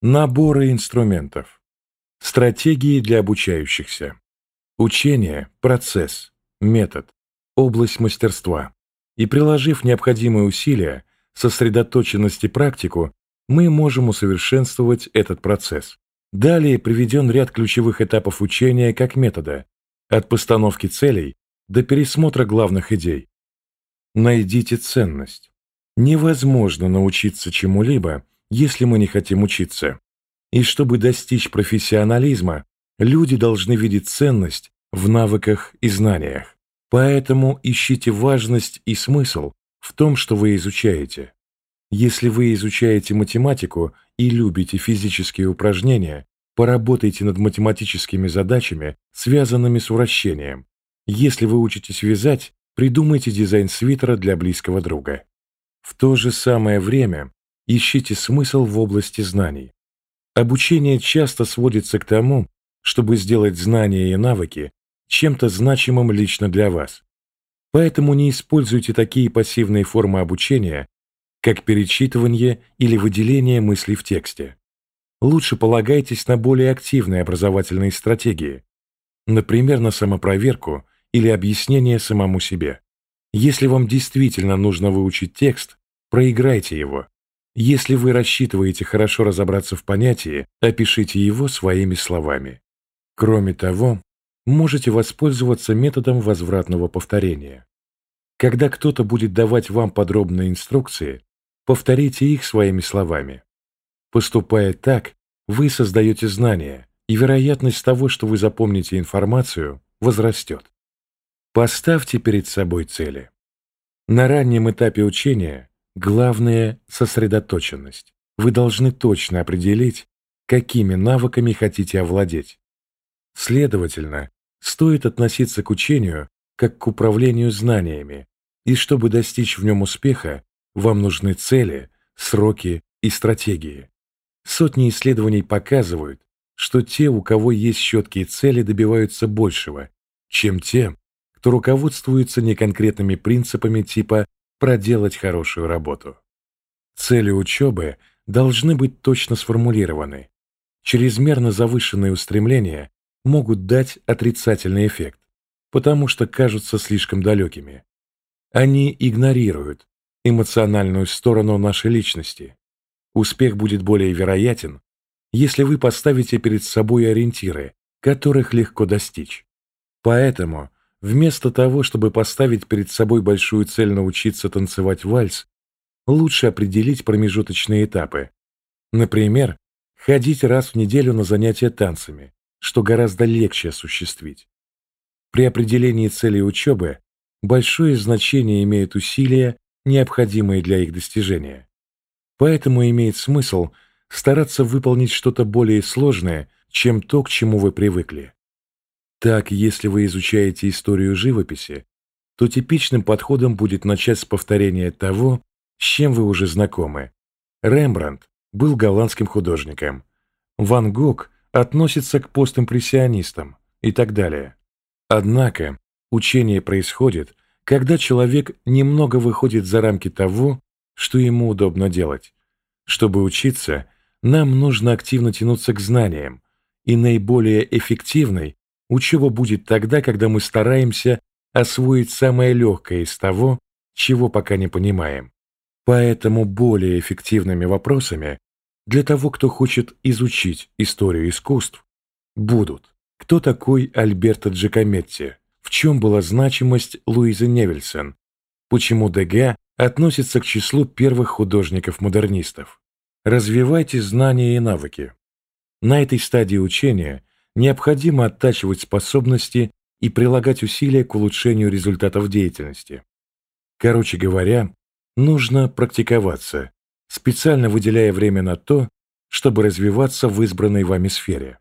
Наборы инструментов. Стратегии для обучающихся. Учение – процесс, метод, область мастерства. И приложив необходимые усилия, сосредоточенность и практику, мы можем усовершенствовать этот процесс. Далее приведен ряд ключевых этапов учения как метода, от постановки целей до пересмотра главных идей. Найдите ценность. Невозможно научиться чему-либо, если мы не хотим учиться. И чтобы достичь профессионализма, люди должны видеть ценность в навыках и знаниях. Поэтому ищите важность и смысл в том, что вы изучаете. Если вы изучаете математику и любите физические упражнения, поработайте над математическими задачами, связанными с вращением. Если вы учитесь вязать, придумайте дизайн свитера для близкого друга. В то же самое время ищите смысл в области знаний. Обучение часто сводится к тому, чтобы сделать знания и навыки чем-то значимым лично для вас. Поэтому не используйте такие пассивные формы обучения, как перечитывание или выделение мыслей в тексте. Лучше полагайтесь на более активные образовательные стратегии, например, на самопроверку или объяснение самому себе. Если вам действительно нужно выучить текст, проиграйте его. Если вы рассчитываете хорошо разобраться в понятии, опишите его своими словами. Кроме того, можете воспользоваться методом возвратного повторения. Когда кто-то будет давать вам подробные инструкции, повторите их своими словами. Поступая так, вы создаете знания, и вероятность того, что вы запомните информацию, возрастет. Поставьте перед собой цели. На раннем этапе учения главное – сосредоточенность. Вы должны точно определить, какими навыками хотите овладеть. Следовательно, стоит относиться к учению как к управлению знаниями, и чтобы достичь в нем успеха, вам нужны цели, сроки и стратегии. Сотни исследований показывают, что те, у кого есть четкие цели, добиваются большего, чем те, кто руководствуется неконкретными принципами типа «проделать хорошую работу». Цели учебы должны быть точно сформулированы. Чрезмерно завышенные устремления могут дать отрицательный эффект, потому что кажутся слишком далекими. Они игнорируют эмоциональную сторону нашей личности. Успех будет более вероятен, если вы поставите перед собой ориентиры, которых легко достичь. Поэтому Вместо того, чтобы поставить перед собой большую цель научиться танцевать вальс, лучше определить промежуточные этапы. Например, ходить раз в неделю на занятия танцами, что гораздо легче осуществить. При определении целей учебы большое значение имеют усилия, необходимые для их достижения. Поэтому имеет смысл стараться выполнить что-то более сложное, чем то, к чему вы привыкли. Так, если вы изучаете историю живописи, то типичным подходом будет начать с повторения того, с чем вы уже знакомы. Рембрандт был голландским художником. Ван Гог относится к постимпрессионистам и так далее. Однако учение происходит, когда человек немного выходит за рамки того, что ему удобно делать. Чтобы учиться, нам нужно активно тянуться к знаниям, и наиболее эффективной Учеба будет тогда, когда мы стараемся освоить самое легкое из того, чего пока не понимаем. Поэтому более эффективными вопросами для того, кто хочет изучить историю искусств, будут кто такой Альберто Джакометти, в чем была значимость Луизы Невельсон, почему Дега относится к числу первых художников-модернистов. Развивайте знания и навыки. На этой стадии учения необходимо оттачивать способности и прилагать усилия к улучшению результатов деятельности. Короче говоря, нужно практиковаться, специально выделяя время на то, чтобы развиваться в избранной вами сфере.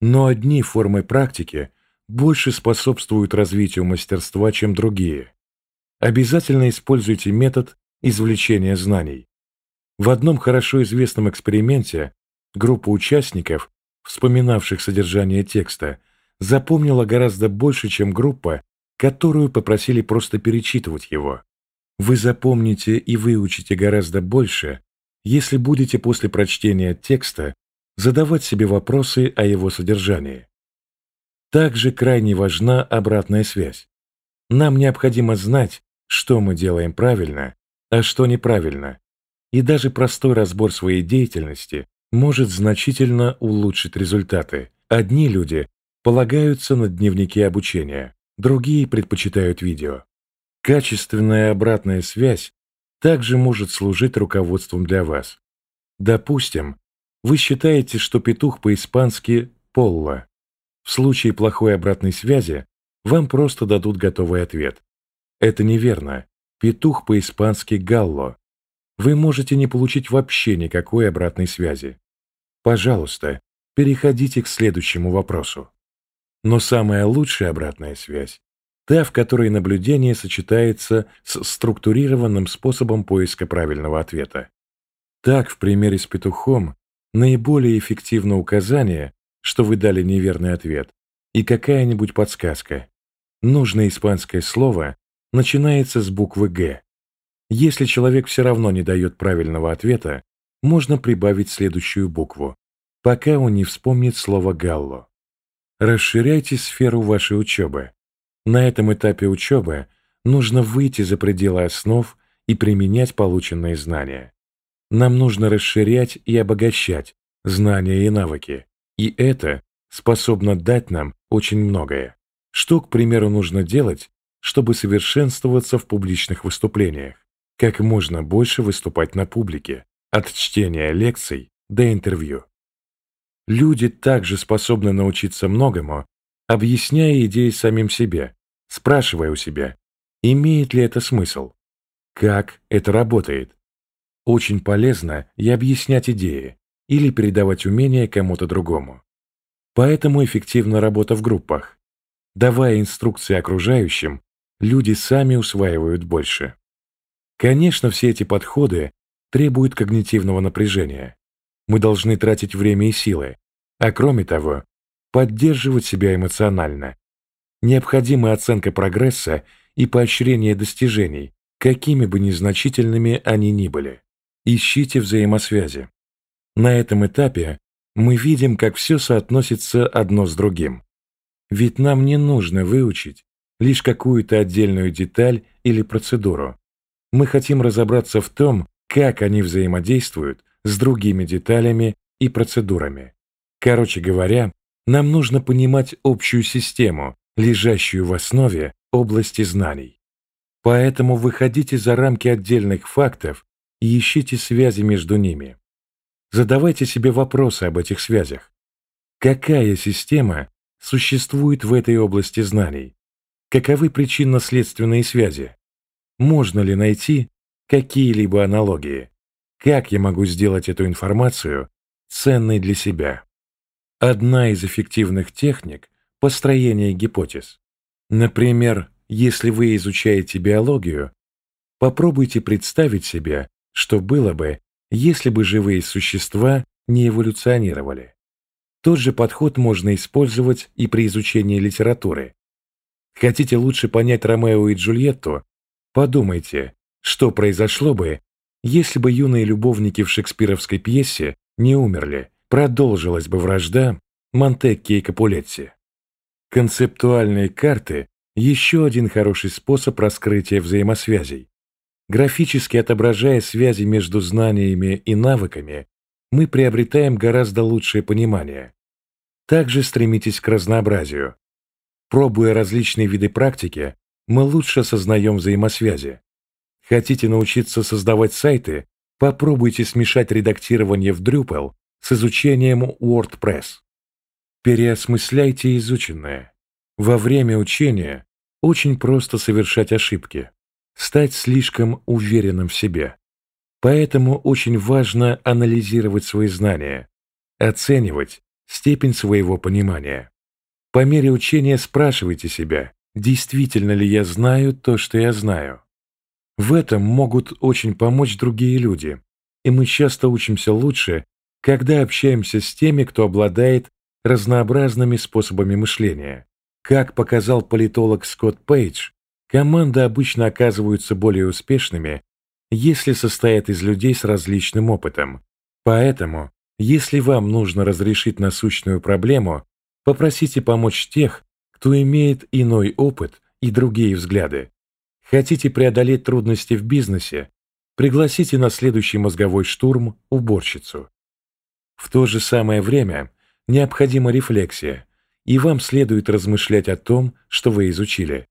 Но одни формы практики больше способствуют развитию мастерства, чем другие. Обязательно используйте метод извлечения знаний. В одном хорошо известном эксперименте группа участников вспоминавших содержание текста, запомнила гораздо больше, чем группа, которую попросили просто перечитывать его. Вы запомните и выучите гораздо больше, если будете после прочтения текста задавать себе вопросы о его содержании. Также крайне важна обратная связь. Нам необходимо знать, что мы делаем правильно, а что неправильно, и даже простой разбор своей деятельности может значительно улучшить результаты. Одни люди полагаются на дневники обучения, другие предпочитают видео. Качественная обратная связь также может служить руководством для вас. Допустим, вы считаете, что петух по-испански «полла». В случае плохой обратной связи вам просто дадут готовый ответ. Это неверно. Петух по-испански «галло». Вы можете не получить вообще никакой обратной связи. Пожалуйста, переходите к следующему вопросу. Но самая лучшая обратная связь – та, в которой наблюдение сочетается с структурированным способом поиска правильного ответа. Так, в примере с петухом, наиболее эффективно указание, что вы дали неверный ответ, и какая-нибудь подсказка. Нужное испанское слово начинается с буквы «Г». Если человек все равно не дает правильного ответа, можно прибавить следующую букву, пока он не вспомнит слово «галло». Расширяйте сферу вашей учебы. На этом этапе учебы нужно выйти за пределы основ и применять полученные знания. Нам нужно расширять и обогащать знания и навыки, и это способно дать нам очень многое. Что, к примеру, нужно делать, чтобы совершенствоваться в публичных выступлениях? Как можно больше выступать на публике, от чтения лекций до интервью. Люди также способны научиться многому, объясняя идеи самим себе, спрашивая у себя, имеет ли это смысл, как это работает. Очень полезно и объяснять идеи или передавать умения кому-то другому. Поэтому эффективна работа в группах. Давая инструкции окружающим, люди сами усваивают больше. Конечно, все эти подходы требуют когнитивного напряжения. Мы должны тратить время и силы, а кроме того, поддерживать себя эмоционально. Необходима оценка прогресса и поощрение достижений, какими бы незначительными они ни были. Ищите взаимосвязи. На этом этапе мы видим, как все соотносится одно с другим. Ведь нам не нужно выучить лишь какую-то отдельную деталь или процедуру. Мы хотим разобраться в том, как они взаимодействуют с другими деталями и процедурами. Короче говоря, нам нужно понимать общую систему, лежащую в основе области знаний. Поэтому выходите за рамки отдельных фактов и ищите связи между ними. Задавайте себе вопросы об этих связях. Какая система существует в этой области знаний? Каковы причинно-следственные связи? Можно ли найти какие-либо аналогии? Как я могу сделать эту информацию ценной для себя? Одна из эффективных техник – построение гипотез. Например, если вы изучаете биологию, попробуйте представить себе, что было бы, если бы живые существа не эволюционировали. Тот же подход можно использовать и при изучении литературы. Хотите лучше понять Ромео и Джульетту? Подумайте, что произошло бы, если бы юные любовники в шекспировской пьесе не умерли, продолжилась бы вражда Монтекки и Капулетти. Концептуальные карты – еще один хороший способ раскрытия взаимосвязей. Графически отображая связи между знаниями и навыками, мы приобретаем гораздо лучшее понимание. Также стремитесь к разнообразию. Пробуя различные виды практики, мы лучше осознаем взаимосвязи. Хотите научиться создавать сайты? Попробуйте смешать редактирование в Drupal с изучением WordPress. Переосмысляйте изученное. Во время учения очень просто совершать ошибки стать слишком уверенным в себе. Поэтому очень важно анализировать свои знания, оценивать степень своего понимания. По мере учения спрашивайте себя, действительно ли я знаю то, что я знаю. В этом могут очень помочь другие люди, и мы часто учимся лучше, когда общаемся с теми, кто обладает разнообразными способами мышления. Как показал политолог Скотт Пейдж, Команды обычно оказываются более успешными, если состоят из людей с различным опытом. Поэтому, Если вам нужно разрешить насущную проблему, попросите помочь тех, кто имеет иной опыт и другие взгляды. Хотите преодолеть трудности в бизнесе? Пригласите на следующий мозговой штурм уборщицу. В то же самое время необходима рефлексия, и вам следует размышлять о том, что вы изучили.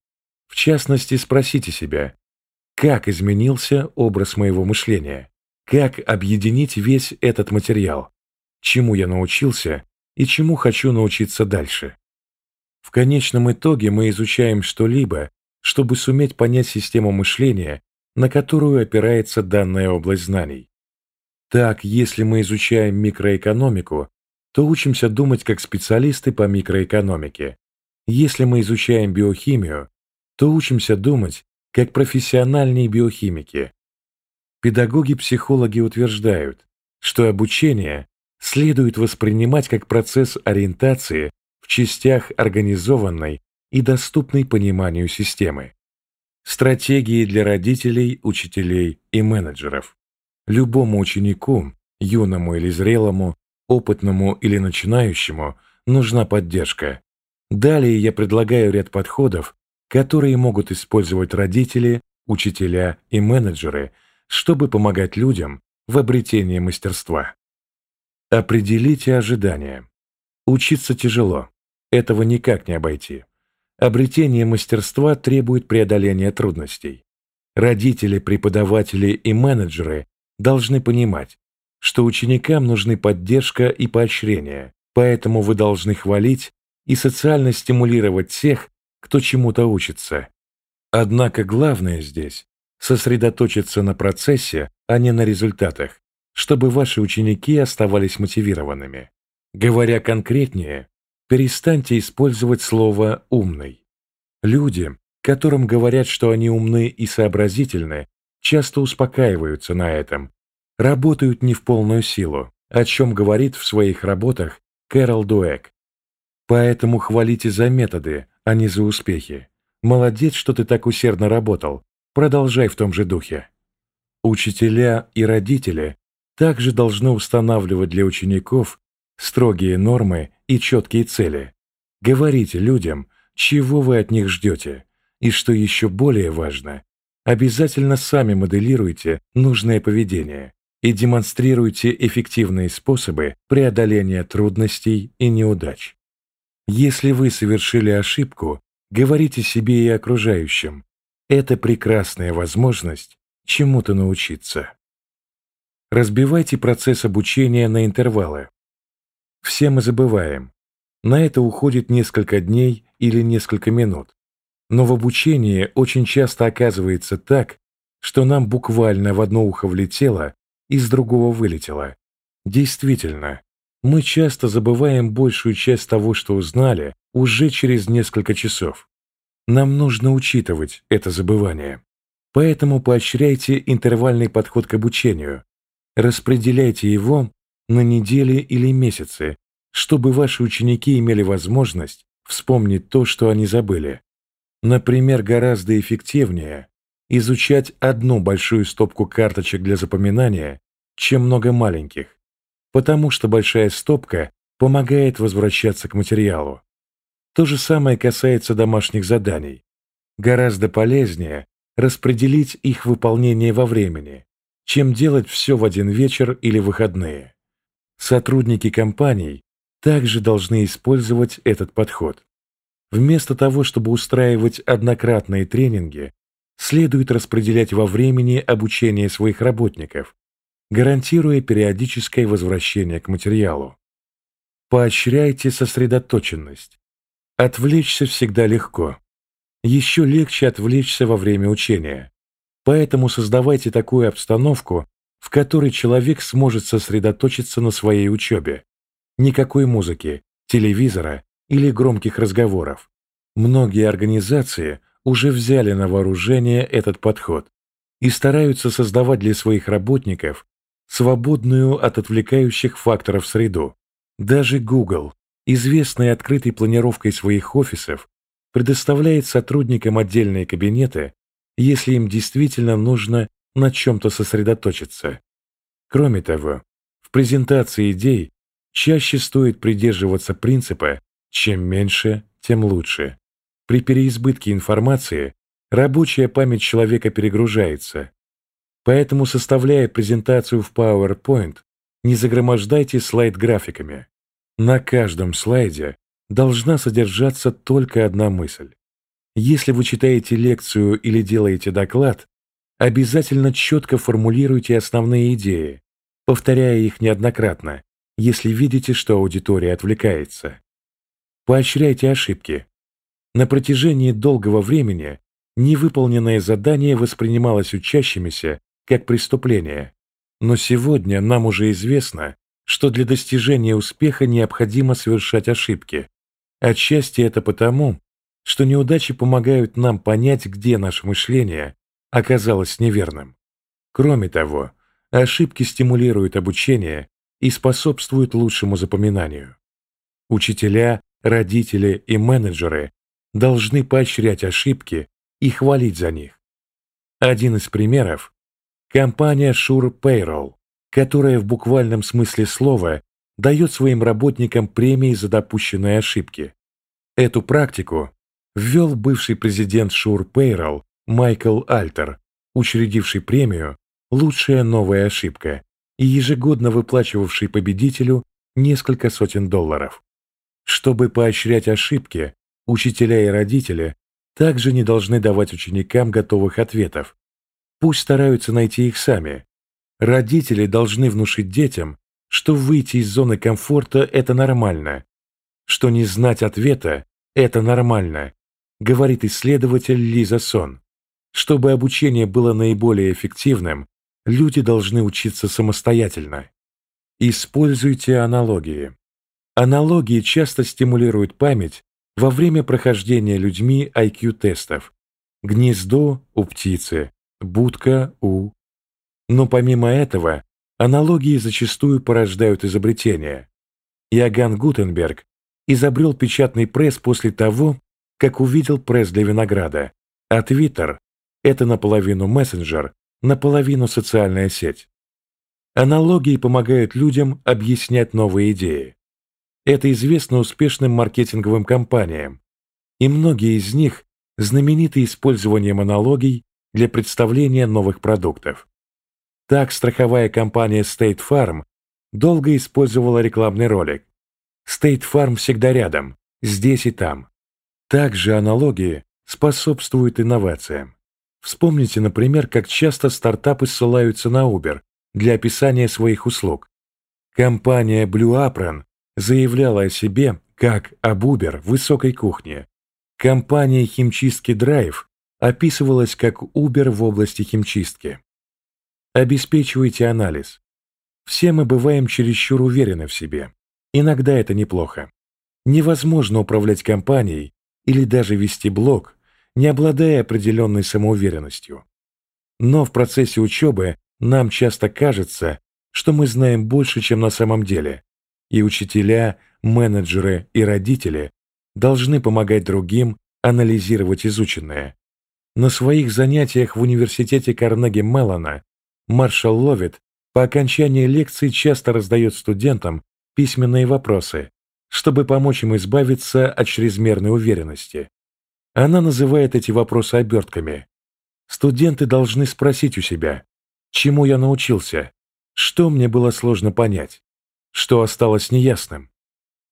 В частности, спросите себя, как изменился образ моего мышления, как объединить весь этот материал, чему я научился и чему хочу научиться дальше. В конечном итоге мы изучаем что-либо, чтобы суметь понять систему мышления, на которую опирается данная область знаний. Так, если мы изучаем микроэкономику, то учимся думать как специалисты по микроэкономике. Если мы изучаем биохимию, то учимся думать как профессиональные биохимики. Педагоги-психологи утверждают, что обучение следует воспринимать как процесс ориентации в частях организованной и доступной пониманию системы. Стратегии для родителей, учителей и менеджеров. Любому ученику, юному или зрелому, опытному или начинающему, нужна поддержка. Далее я предлагаю ряд подходов, которые могут использовать родители, учителя и менеджеры, чтобы помогать людям в обретении мастерства. Определите ожидания. Учиться тяжело. Этого никак не обойти. Обретение мастерства требует преодоления трудностей. Родители, преподаватели и менеджеры должны понимать, что ученикам нужны поддержка и поощрение, поэтому вы должны хвалить и социально стимулировать тех, кто чему-то учится. Однако главное здесь – сосредоточиться на процессе, а не на результатах, чтобы ваши ученики оставались мотивированными. Говоря конкретнее, перестаньте использовать слово «умный». Люди, которым говорят, что они умны и сообразительны, часто успокаиваются на этом, работают не в полную силу, о чем говорит в своих работах Кэрол Дуэк. Поэтому хвалите за методы, а не за успехи. Молодец, что ты так усердно работал. Продолжай в том же духе. Учителя и родители также должны устанавливать для учеников строгие нормы и четкие цели. Говорите людям, чего вы от них ждете, и, что еще более важно, обязательно сами моделируйте нужное поведение и демонстрируйте эффективные способы преодоления трудностей и неудач. Если вы совершили ошибку, говорите себе и окружающим, это прекрасная возможность чему-то научиться. Разбивайте процесс обучения на интервалы. Все мы забываем. На это уходит несколько дней или несколько минут. Но в обучении очень часто оказывается так, что нам буквально в одно ухо влетело, и с другого вылетело. Действительно, мы часто забываем большую часть того, что узнали, уже через несколько часов. Нам нужно учитывать это забывание. Поэтому поощряйте интервальный подход к обучению, Распределяйте его на недели или месяцы, чтобы ваши ученики имели возможность вспомнить то, что они забыли. Например, гораздо эффективнее изучать одну большую стопку карточек для запоминания, чем много маленьких, потому что большая стопка помогает возвращаться к материалу. То же самое касается домашних заданий. Гораздо полезнее распределить их выполнение во времени, чем делать все в один вечер или выходные. Сотрудники компаний также должны использовать этот подход. Вместо того, чтобы устраивать однократные тренинги, следует распределять во времени обучение своих работников, гарантируя периодическое возвращение к материалу. Поощряйте сосредоточенность. Отвлечься всегда легко. Еще легче отвлечься во время учения. Поэтому создавайте такую обстановку, в которой человек сможет сосредоточиться на своей учебе. Никакой музыки, телевизора или громких разговоров. Многие организации уже взяли на вооружение этот подход и стараются создавать для своих работников свободную от отвлекающих факторов среду. Даже Google, известный открытой планировкой своих офисов, предоставляет сотрудникам отдельные кабинеты, если им действительно нужно на чем-то сосредоточиться. Кроме того, в презентации идей чаще стоит придерживаться принципа «чем меньше, тем лучше». При переизбытке информации рабочая память человека перегружается. Поэтому, составляя презентацию в PowerPoint, не загромождайте слайд графиками. На каждом слайде должна содержаться только одна мысль. Если вы читаете лекцию или делаете доклад, обязательно четко формулируйте основные идеи, повторяя их неоднократно, если видите, что аудитория отвлекается. Поощряйте ошибки. На протяжении долгого времени невыполненное задание воспринималось учащимися как преступление, но сегодня нам уже известно, что для достижения успеха необходимо совершать ошибки. Отчасти это потому, что неудачи помогают нам понять, где наше мышление оказалось неверным. Кроме того, ошибки стимулируют обучение и способствуют лучшему запоминанию. Учителя, родители и менеджеры должны поощрять ошибки и хвалить за них. Один из примеров – компания Sure Payroll, которая в буквальном смысле слова дает своим работникам премии за допущенные ошибки. Эту практику ввел бывший президент Sure Payroll Майкл Альтер, учредивший премию «Лучшая новая ошибка» и ежегодно выплачивавший победителю несколько сотен долларов. Чтобы поощрять ошибки, учителя и родители также не должны давать ученикам готовых ответов. Пусть стараются найти их сами. Родители должны внушить детям, что выйти из зоны комфорта – это нормально, что не знать ответа – это нормально, говорит исследователь Лиза Сон. Чтобы обучение было наиболее эффективным, люди должны учиться самостоятельно. Используйте аналогии. Аналогии часто стимулируют память во время прохождения людьми IQ-тестов. Гнездо у птицы, будка у... Но помимо этого, аналогии зачастую порождают изобретения. Иоганн Гутенберг изобрел печатный пресс после того, как увидел пресс для винограда, а Твиттер – это наполовину мессенджер, наполовину социальная сеть. Аналогии помогают людям объяснять новые идеи. Это известно успешным маркетинговым компаниям, и многие из них знамениты использованием аналогий для представления новых продуктов. Так страховая компания State Farm долго использовала рекламный ролик. State Farm всегда рядом, здесь и там. Также аналогии способствуют инновациям. Вспомните, например, как часто стартапы ссылаются на Uber для описания своих услуг. Компания Blue Apron заявляла о себе как об Uber высокой кухне. Компания химчистки Drive описывалась как Uber в области химчистки. Обеспечивайте анализ. Все мы бываем чересчур уверены в себе. Иногда это неплохо. Невозможно управлять компанией, или даже вести блог, не обладая определенной самоуверенностью. Но в процессе учебы нам часто кажется, что мы знаем больше, чем на самом деле, и учителя, менеджеры и родители должны помогать другим анализировать изученное. На своих занятиях в университете Карнеги Меллона Маршал Ловит по окончании лекции часто раздает студентам письменные вопросы, чтобы помочь им избавиться от чрезмерной уверенности. Она называет эти вопросы обертками. Студенты должны спросить у себя, чему я научился, что мне было сложно понять, что осталось неясным.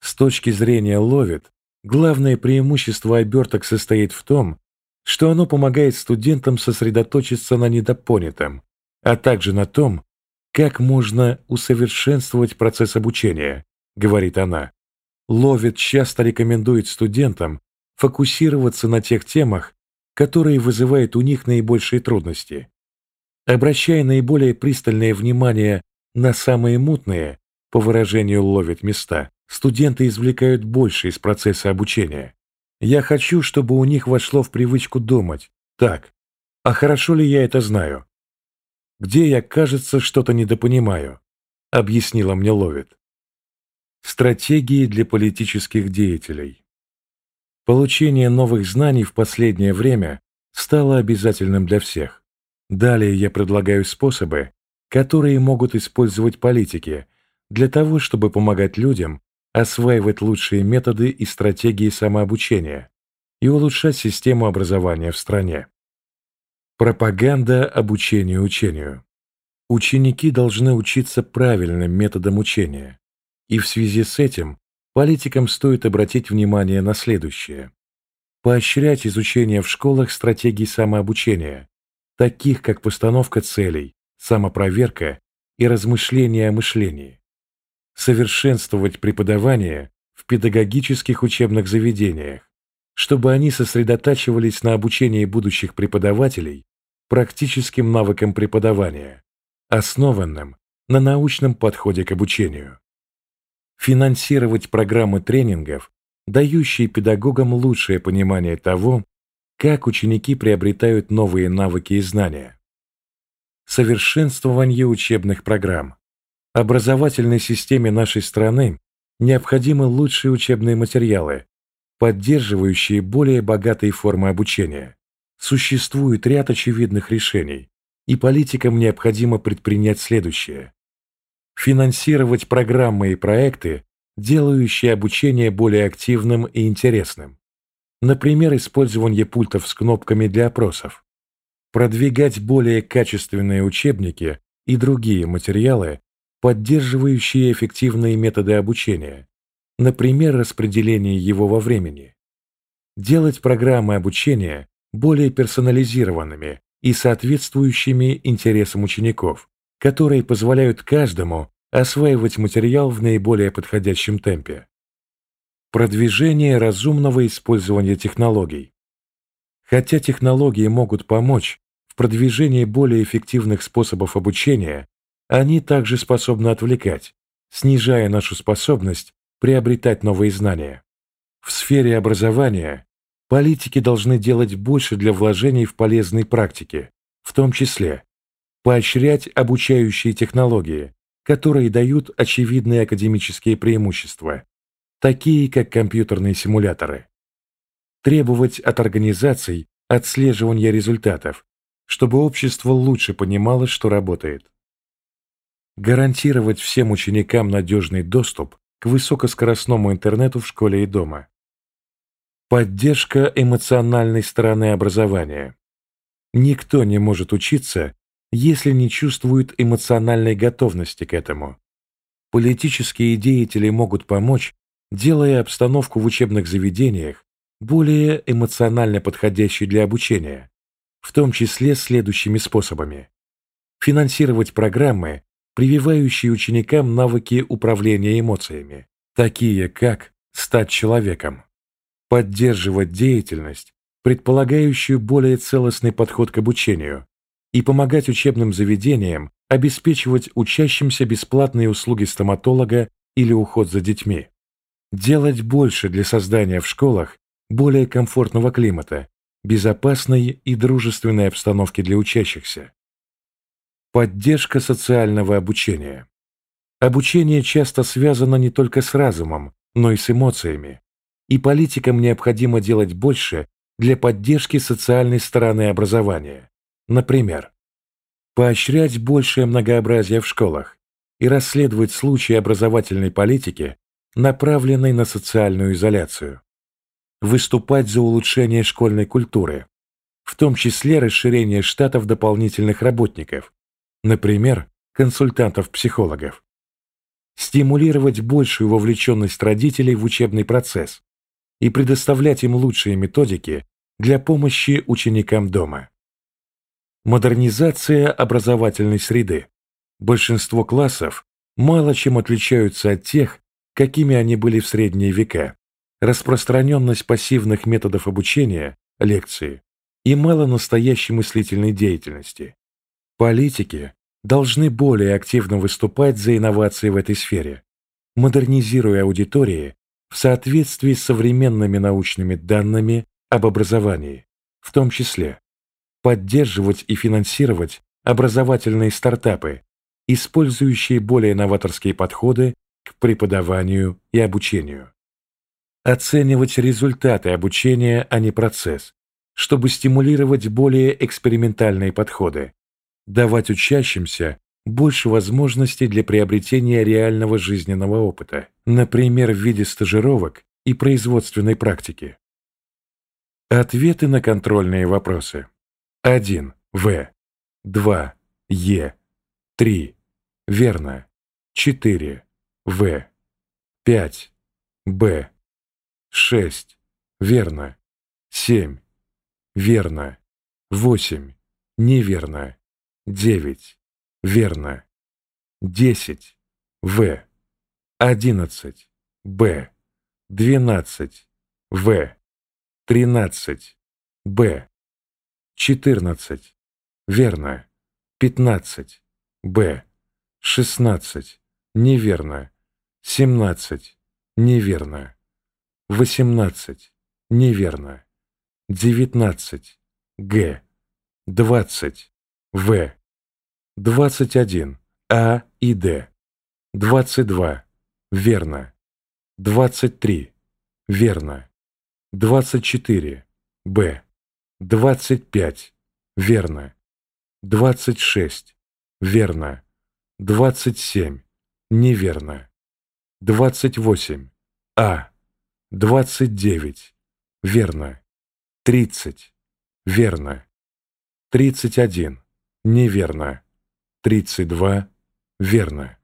С точки зрения Ловит, главное преимущество оберток состоит в том, что оно помогает студентам сосредоточиться на недопонятом, а также на том, как можно усовершенствовать процесс обучения, говорит она. Ловит часто рекомендует студентам фокусироваться на тех темах, которые вызывают у них наибольшие трудности. Обращая наиболее пристальное внимание на самые мутные, по выражению ловит места, студенты извлекают больше из процесса обучения. Я хочу, чтобы у них вошло в привычку думать, так, а хорошо ли я это знаю? Где я, кажется, что-то недопонимаю, объяснила мне Ловит. Стратегии для политических деятелей. Получение новых знаний в последнее время стало обязательным для всех. Далее я предлагаю способы, которые могут использовать политики, для того, чтобы помогать людям осваивать лучшие методы и стратегии самообучения и улучшать систему образования в стране. Пропаганда обучения учению. Ученики должны учиться правильным методам учения, и в связи с этим политикам стоит обратить внимание на следующее. Поощрять изучение в школах стратегий самообучения, таких как постановка целей, самопроверка и размышления о мышлении. Совершенствовать преподавание в педагогических учебных заведениях, чтобы они сосредотачивались на обучении будущих преподавателей практическим навыкам преподавания, основанным на научном подходе к обучению. Финансировать программы тренингов, дающие педагогам лучшее понимание того, как ученики приобретают новые навыки и знания. Совершенствование учебных программ. Образовательной системе нашей страны необходимы лучшие учебные материалы, поддерживающие более богатые формы обучения. Существует ряд очевидных решений, и политикам необходимо предпринять следующее. Финансировать программы и проекты, делающие обучение более активным и интересным. Например, использование пультов с кнопками для опросов. Продвигать более качественные учебники и другие материалы, поддерживающие эффективные методы обучения, например, распределение его во времени. Делать программы обучения более персонализированными и соответствующими интересам учеников, которые позволяют каждому осваивать материал в наиболее подходящем темпе. Продвижение разумного использования технологий. Хотя технологии могут помочь в продвижении более эффективных способов обучения, они также способны отвлекать, снижая нашу способность приобретать новые знания. В сфере образования политики должны делать больше для вложений в полезные практики, в том числе поощрять обучающие технологии, которые дают очевидные академические преимущества, такие как компьютерные симуляторы. Требовать от организаций отслеживания результатов, чтобы общество лучше понимало, что работает. Гарантировать всем ученикам надежный доступ к высокоскоростному интернету в школе и дома. Поддержка эмоциональной стороны образования. Никто не может учиться, если не чувствует эмоциональной готовности к этому. Политические деятели могут помочь, делая обстановку в учебных заведениях более эмоционально подходящей для обучения, в том числе следующими способами. Финансировать программы, прививающие ученикам навыки управления эмоциями, такие как «стать человеком», поддерживать деятельность, предполагающую более целостный подход к обучению, и помогать учебным заведениям обеспечивать учащимся бесплатные услуги стоматолога или уход за детьми. Делать больше для создания в школах более комфортного климата, безопасной и дружественной обстановки для учащихся. Поддержка социального обучения. Обучение часто связано не только с разумом, но и с эмоциями, и политикам необходимо делать больше для поддержки социальной стороны образования. Например, поощрять большее многообразие в школах и расследовать случаи образовательной политики, направленной на социальную изоляцию. Выступать за улучшение школьной культуры, в том числе расширение штатов дополнительных работников, например, консультантов-психологов. Стимулировать большую вовлеченность родителей в учебный процесс и предоставлять им лучшие методики для помощи ученикам дома. Модернизация образовательной среды. Большинство классов мало чем отличаются от тех, какими они были в средние века. Распространенность пассивных методов обучения, лекции, и мало настоящей мыслительной деятельности. Политики должны более активно выступать за инновации в этой сфере, модернизируя аудитории в соответствии с современными научными данными об образовании, в том числе поддерживать и финансировать образовательные стартапы, использующие более новаторские подходы к преподаванию и обучению. Оценивать результаты обучения, а не процесс, чтобы стимулировать более экспериментальные подходы, давать учащимся больше возможностей для приобретения реального жизненного опыта, например, в виде стажировок и производственной практики. Ответы на контрольные вопросы. 1. В. 2. Е. 3. Верно. 4. В. 5. Б. 6. Верно. 7. Верно. 8. Неверно. 9. Верно. 10. В. 11. Б. 12. В. 13. Б. 14. Верно. 15. Б. 16. Неверно. 17. Неверно. 18. Неверно. 19. Г. 20. В. 21. А и Д. 22. Верно. 23. Верно. 24. Б. 25. Верно. 26. Верно. 27. Неверно. 28. А. 29. Верно. 30. Верно. 31. Неверно. 32. Верно.